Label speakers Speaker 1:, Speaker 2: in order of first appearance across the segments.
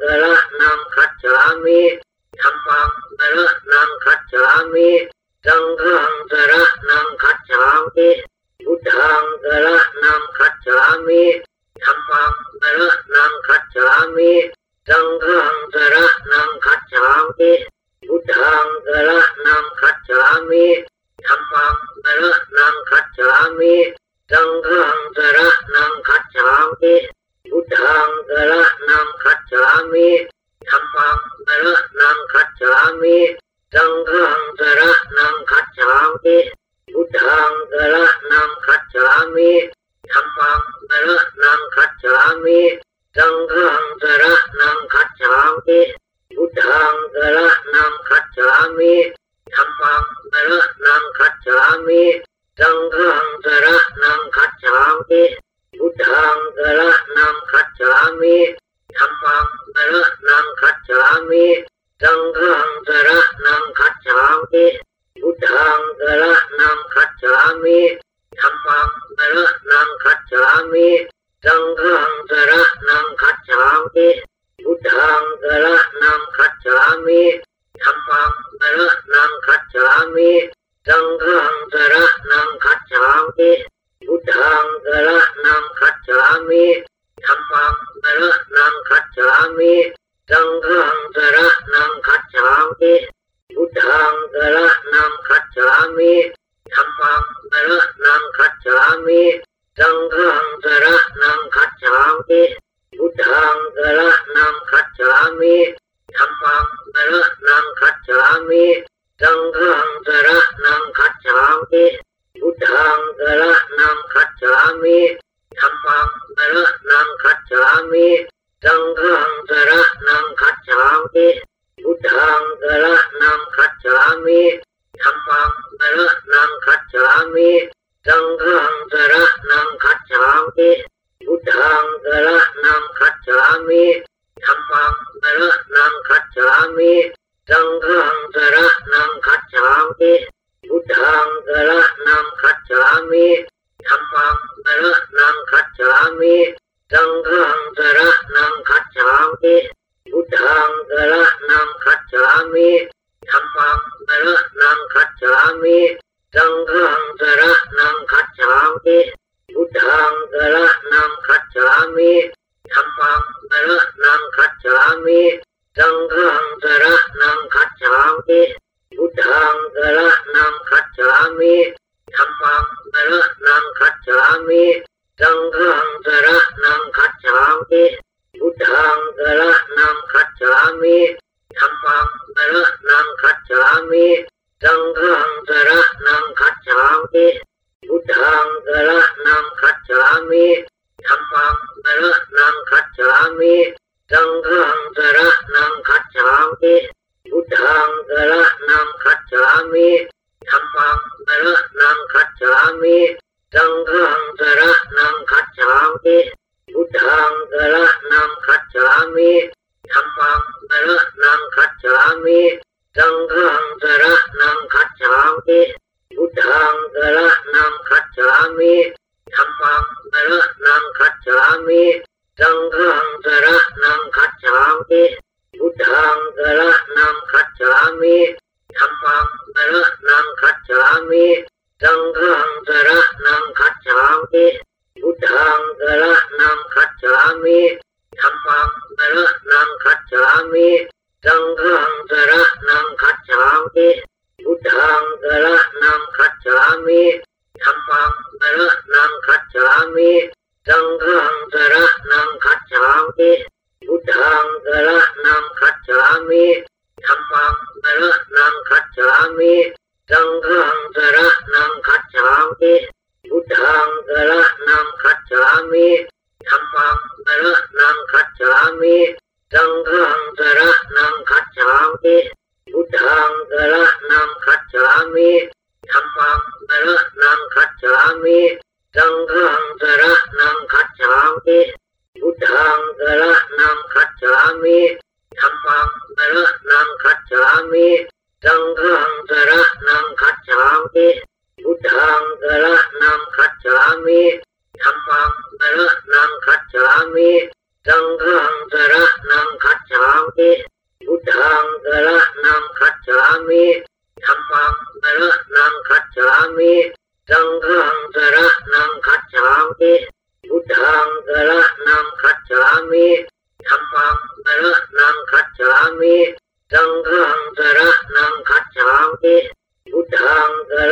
Speaker 1: สระนังคัจฉามิธรรมังสระนังคัจฉามิสังฆังสระนังคัจฉามิพุทธังสระนังคัจฉามิธรรมังสระนังคัจฉามิสังฆังสระนังคัจฉามิพุทธังสระนังคัจฉามิธรรมังสระนังคัจฉามิสังฆังสระนังคัจฉามิ พุทธังสระนังคัจฉามิธรรมังสระนังคัจฉามิสังฆังสระนังคัจฉามิพุทธังสระนังคัจฉามิธรรมังสระนังคัจฉามิสังฆังสระนังคัจฉามิพุทธังสระนังคัจฉามิธรรมังสระนังคัจฉามิสังฆังสระนังคัจฉามิ พุทธังสระนัง มิสังฆังสระนังคัจฉามิพุทธังสระนังคัจฉามิธรรมังสระนังคัจฉามิสังฆังสระนังคัจฉามิพุทธังสระนังคัจฉามิธรรมังสระนังคัจฉามิสังฆังสระนังคัจฉามิพุทธังสระนังคัจฉามิธรรมังสระนังคัจฉามิ สังฆังสระนังคัจฉามิพุทธังสระนังคัจฉามิธรรมังสระนังคัจฉามิสังฆังสระนังคัจฉามิพุทธังสระนังคัจฉามิธรรมังสระนังคัจฉามิสังฆังสระนังคัจฉามิพุทธังสระนังคัจฉามิธรรมังสระนังคัจฉามิ สังฆังสระนังคัจ มิธรรมังสระนังคัจฉามิสังฆังสระ สังฆังสระนังคัจฉามิพุทธังสระนังคัจฉามิธรรมัง สระนังคัจฉามิสังฆังสระนังคัจฉามิพุทธังสระนังคัจฉามิธรรมังสระนังคัจฉามิสังฆังสระนังคัจฉามิพุทธังสระนังคัจฉามิธรรมังสระนังคัจฉามิสังฆังสระนังคัจฉามิพุทธังสระนังคัจฉามิธรรมังสระนังคัจฉามิ สังฆังสระนังคัจฉามิพุทธังสระนังคัจฉามิธรรมังสระนังคัดฉามิพุทธังสระนังคัจฉามิธรรม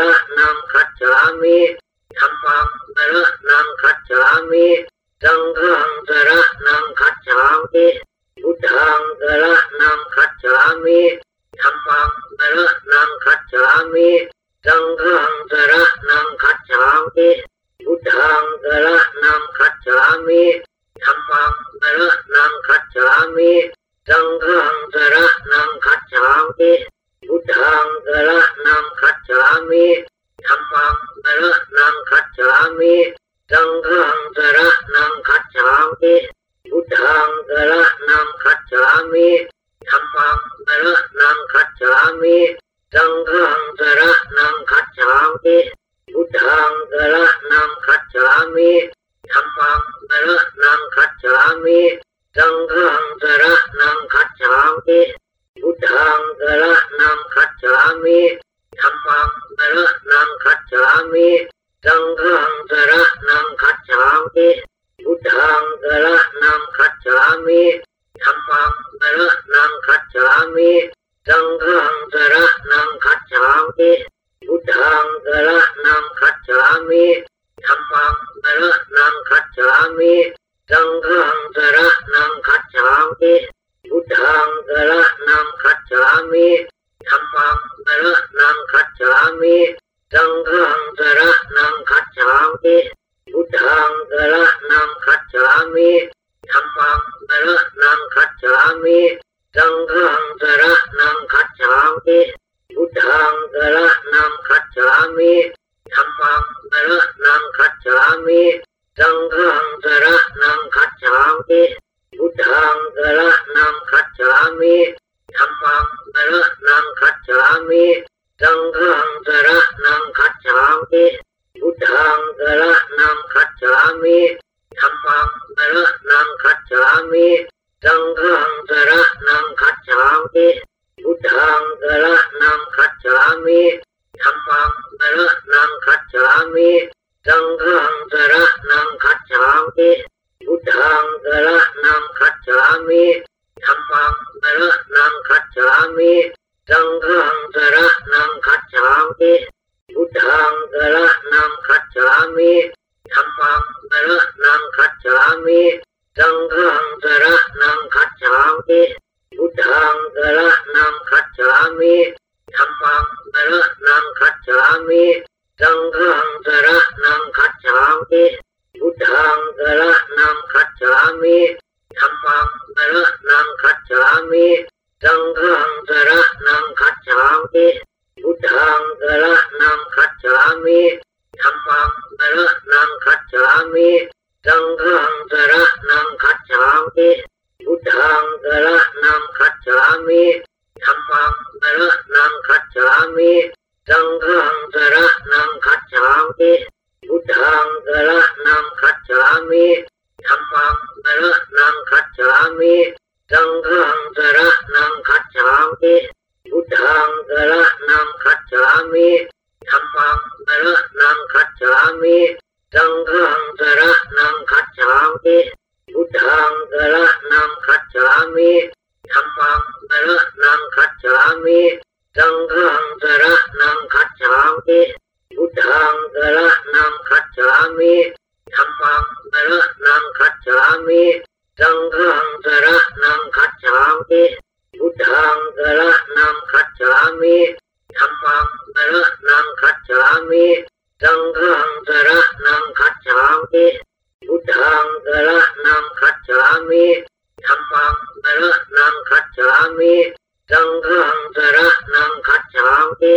Speaker 1: ระนังคัจฉามิธรรมังสระนังคัจฉามิสังฆังสระนังคัจฉามิพุทธังสระนังคัจฉามิธรรมังสระนังคัจฉามิสังฆังสระนังคัจฉามิพุทธังสระนังคัจฉามิธรรมังสระนังคัจฉามิสังฆังสระนังคัจฉามิพุทธังสระ ฉ งคัจฉามิสังฆังสระนังคัจฉามิพุทธังสระนังคัจฉามิธรรมังสระนังคัจฉามิสังฆังสระนังคัจฉามิพุทธังสระนังคัจฉามิธรรมังสระนังคัจฉามิสังฆังสระนังคัจฉามิพุทธังสระนังคัจฉามิธรรมังสระนังคัจฉามิ สังฆังสระนังคัจ มิธรรมังสระนังคัจฉามิสังฆังสระนังคัจฉามิพุทธังสระนังคัจฉามิธรรมังสระนังคัจฉามิสังฆังสระนังคัจฉามิพุทธังสระนังคัจฉามิธรรมังสระนังคัจฉามิสังฆังสระนังคัจฉามิพุทธังสระนังคัจฉามิ ธรรมังสระนังคัจฉามิสังฆังสระนังคัจฉามิพุทธังสระนังคัจฉามิ ธรรมังสระนังคัจฉามิสังฆังสระนังคัจฉามิ ระนังคัจฉามิสังฆังสระนังคัจฉามิพุทธังสระนังคัจฉามิธรรมังสระนังคัจฉามิสังฆังสระนังคัจฉามิพุทธังสระนังคัจฉามิธรรมังสระนังคัจฉามิสังฆังสระนังคัจฉามิพุทธังสระนังคัจฉามิ ธรรมังสระนังคัจฉามิสังฆังสระนังคัจฉามิ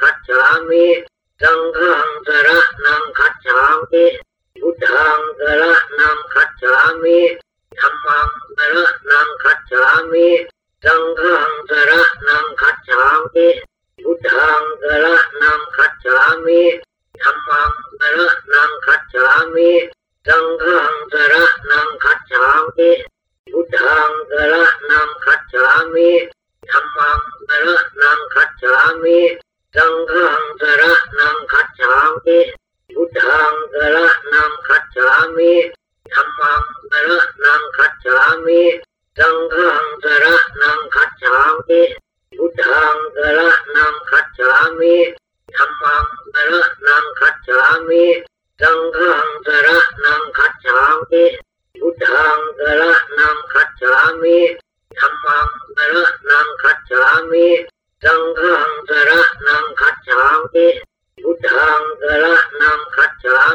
Speaker 1: คัจฉามิสังฆังสระนังคัจฉามิพุทธังสระนังคัจฉามิธัมมังสระนังคัจฉามิสังฆังสระนังคัจฉามิพุทธังสระนังคัจฉามิธัมมังสระนังคัจฉามิสังฆังสระนังคัจฉามิพุทธังสระนังคัจฉามิธัมมังสระนังคัจฉามิ สังฆังสระนังคัจ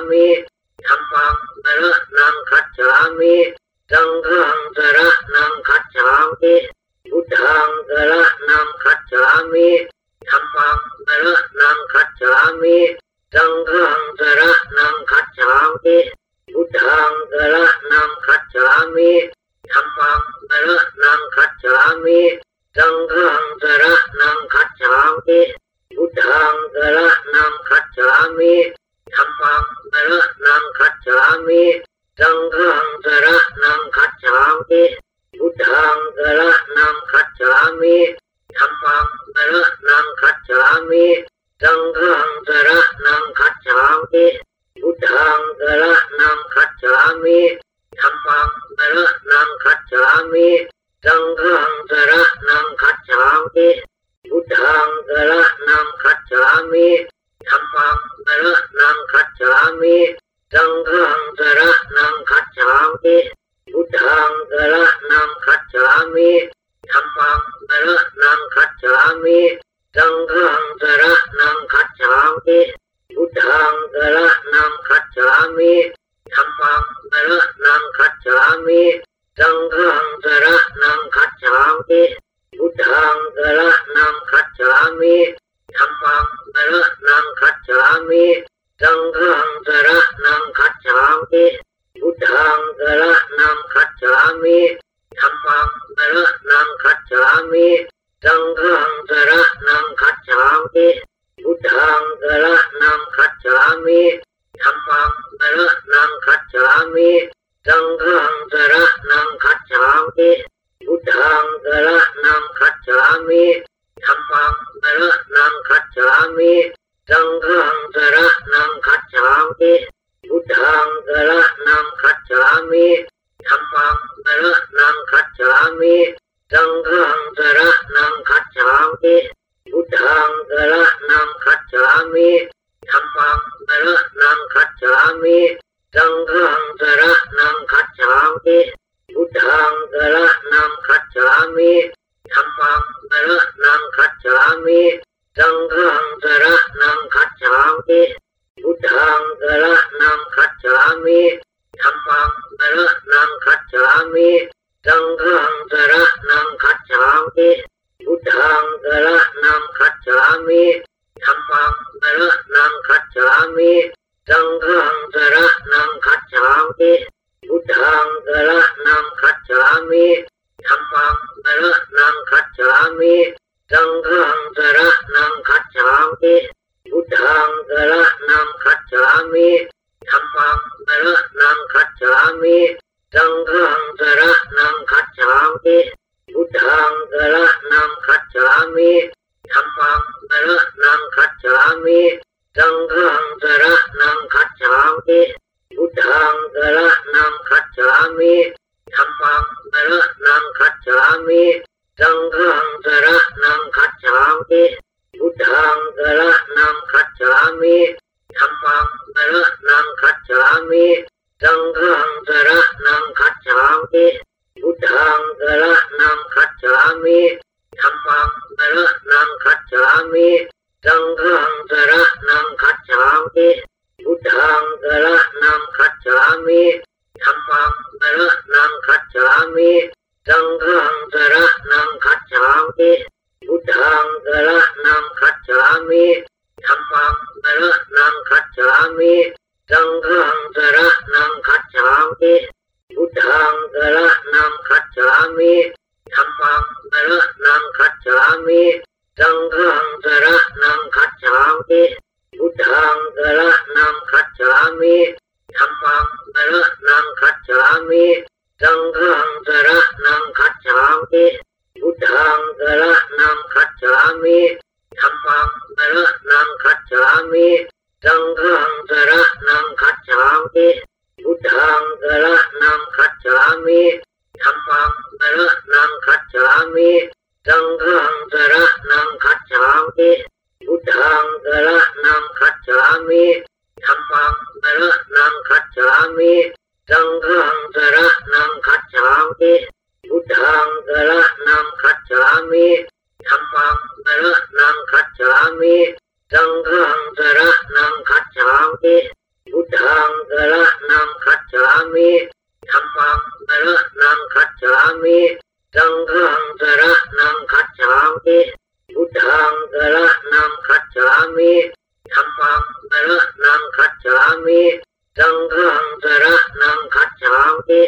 Speaker 1: มิธัมมังสระนังคัจฉามิสังฆังสระนังคัจฉามิพุทธังสระนังคัจฉามิธัมมังสระนังคัจฉามิสังฆังสระนังคัจฉามิพุทธังสระนังคัจฉามิธัมมังสระนังคัจฉามิสังฆังสระนังคัจฉามิพุทธังสระนังคัจฉามิ ธัมมังสระนังคัจฉามิสังฆังสระนังคัจฉามิพุทธังสระนังคัจฉามิธัมมังสระนังคัจฉามิสังฆังสระนังคัจฉามิพุทธังสระนังคัจฉามิธัมมังสระนังคัจฉามิสังฆังสระนังคัจฉามิพุทธังสระนังคัจฉามิ ธัมมังสระนังคัจฉามิสังฆังสระนังคัจฉามิพุทธังสระนังคัจฉามิธัมมังสระนังคัจฉามิสังฆังสระนังคัจฉามิพุทธังสระนังคัจฉามิธัมมังสระนังคัจฉามิสังฆังสระนังคัจฉามิพุทธังสระนังคัจฉามิ ธัมมังสระนังคัจฉามิสังฆังสระนังคัจฉามิพุทธังสระนังคัจฉามิธัมมังสระนังคัจฉามิสังฆังสระนังคัจฉามิพุทธังสระนังคัจฉามิธัมมังสระนังคัจฉามิสังฆังสระนังคัจฉามิพุทธังสระนังคัจฉามิ ธัมมังสระนังคัจฉามิสังฆังสระนังคัจฉามิพุทธังสระนังคัจฉามิธัมมังสระนังคัจฉามิสังฆังสระนังคัจฉามิพุทธังสระนังคัจฉามิธัมมังสระนังคัจฉามิสังฆัง ฉ คัจฉามิสังฆังสระนังคัจฉามิพุทธังสระนังคัจฉามิธัมมังสระนังคัจฉามิสังฆังสระนังคัจฉามิพุทธังสระนังคัจฉามิธัมมังสระนังคัจฉามิสังฆังสระนังคัจฉามิพุทธังสระนังคัจฉามิธัมมังสระนังคัจฉามิ สังฆังสระนังคัจฉามิพุทธังสระนังคัจฉามิธรรมังสระนังคัจฉามิสังฆัง มิธัมมังสระนังคัจฉามิสังฆังสระนังคัจฉามิพุทธังสระนังคัจฉามิธัมมังสระนังคัจฉามิสังฆังสระนังคัจฉามิพุทธังสระนังคัจฉามิธัมมังสระนังคัจฉามิสังฆังสระนังคัจฉามิพุทธังสระนังคัจฉามิ ธัมมังสระนังคัจฉามิสังฆังสระนังคัจฉามิพุทธังสระนังคัจฉามิธัมมังสระนังคัจฉามิสังฆังสระนังคัจฉามิพุทธังสระนังคัจฉามิธัมมังสระนังคัจฉามิสังฆังสระนังคัจฉามิพุทธังสระนังคัจฉามิ ธรรมังสระนังคัจฉามิสังฆังสระนังคัจฉามิ